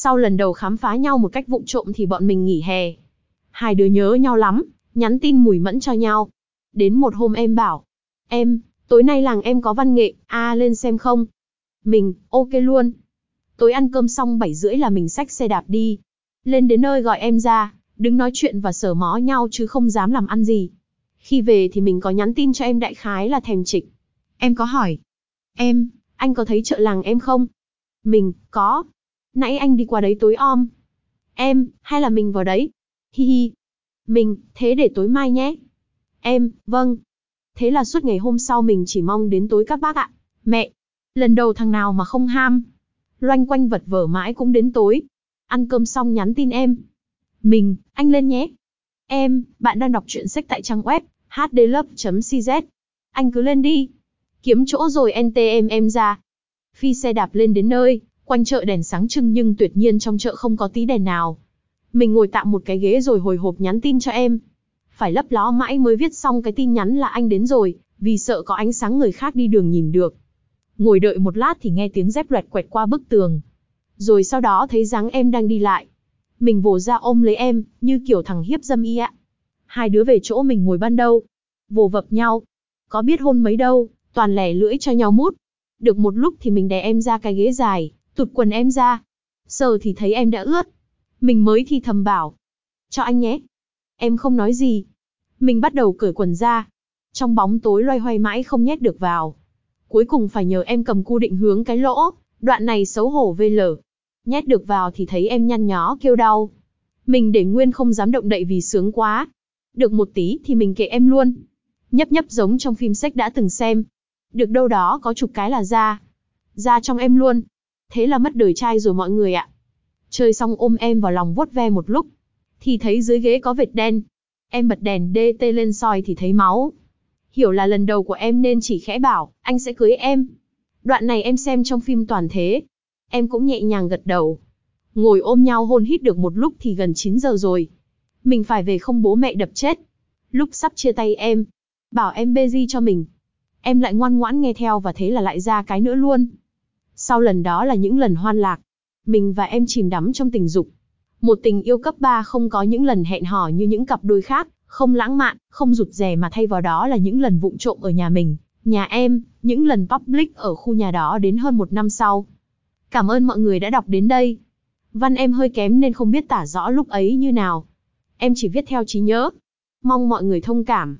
Sau lần đầu khám phá nhau một cách vụng trộm thì bọn mình nghỉ hè. Hai đứa nhớ nhau lắm, nhắn tin mùi mẫn cho nhau. Đến một hôm em bảo, em, tối nay làng em có văn nghệ, a lên xem không? Mình, ok luôn. Tối ăn cơm xong 7 rưỡi là mình xách xe đạp đi. Lên đến nơi gọi em ra, đứng nói chuyện và sở mó nhau chứ không dám làm ăn gì. Khi về thì mình có nhắn tin cho em đại khái là thèm trịch. Em có hỏi. Em, anh có thấy chợ làng em không? Mình, có. Nãy anh đi qua đấy tối om. Em, hay là mình vào đấy? Hi hi. Mình, thế để tối mai nhé. Em, vâng. Thế là suốt ngày hôm sau mình chỉ mong đến tối các bác ạ. Mẹ, lần đầu thằng nào mà không ham. Loanh quanh vật vở mãi cũng đến tối. Ăn cơm xong nhắn tin em. Mình, anh lên nhé. Em, bạn đang đọc truyện sách tại trang web hdlove.cz. Anh cứ lên đi. Kiếm chỗ rồi NTM em ra. Phi xe đạp lên đến nơi, quanh chợ đèn sáng trưng nhưng tuyệt nhiên trong chợ không có tí đèn nào. Mình ngồi tạm một cái ghế rồi hồi hộp nhắn tin cho em. Phải lấp ló mãi mới viết xong cái tin nhắn là anh đến rồi, vì sợ có ánh sáng người khác đi đường nhìn được. Ngồi đợi một lát thì nghe tiếng dép loẹt quẹt qua bức tường. Rồi sau đó thấy dáng em đang đi lại. Mình vồ ra ôm lấy em, như kiểu thằng hiếp dâm y ạ. Hai đứa về chỗ mình ngồi ban đầu. Vồ vập nhau. Có biết hôn mấy đâu, toàn lẻ lưỡi cho nhau mút. Được một lúc thì mình đè em ra cái ghế dài, tụt quần em ra. Sờ thì thấy em đã ướt. Mình mới thì thầm bảo. Cho anh nhé. Em không nói gì. Mình bắt đầu cởi quần ra. Trong bóng tối loay hoay mãi không nhét được vào. Cuối cùng phải nhờ em cầm cu định hướng cái lỗ, đoạn này xấu hổ vê lở. Nhét được vào thì thấy em nhăn nhó kêu đau. Mình để nguyên không dám động đậy vì sướng quá. Được một tí thì mình kệ em luôn. Nhấp nhấp giống trong phim sách đã từng xem. Được đâu đó có chục cái là ra. Ra trong em luôn. Thế là mất đời trai rồi mọi người ạ. Chơi xong ôm em vào lòng vuốt ve một lúc. Thì thấy dưới ghế có vệt đen. Em bật đèn DT lên soi thì thấy máu. Hiểu là lần đầu của em nên chỉ khẽ bảo, anh sẽ cưới em. Đoạn này em xem trong phim toàn thế. Em cũng nhẹ nhàng gật đầu. Ngồi ôm nhau hôn hít được một lúc thì gần 9 giờ rồi. Mình phải về không bố mẹ đập chết. Lúc sắp chia tay em, bảo em bê di cho mình. Em lại ngoan ngoãn nghe theo và thế là lại ra cái nữa luôn. Sau lần đó là những lần hoan lạc. Mình và em chìm đắm trong tình dục. Một tình yêu cấp 3 không có những lần hẹn hò như những cặp đôi khác, không lãng mạn, không rụt rè mà thay vào đó là những lần vụng trộm ở nhà mình, nhà em, những lần public ở khu nhà đó đến hơn một năm sau. Cảm ơn mọi người đã đọc đến đây. Văn em hơi kém nên không biết tả rõ lúc ấy như nào. Em chỉ viết theo trí nhớ. Mong mọi người thông cảm.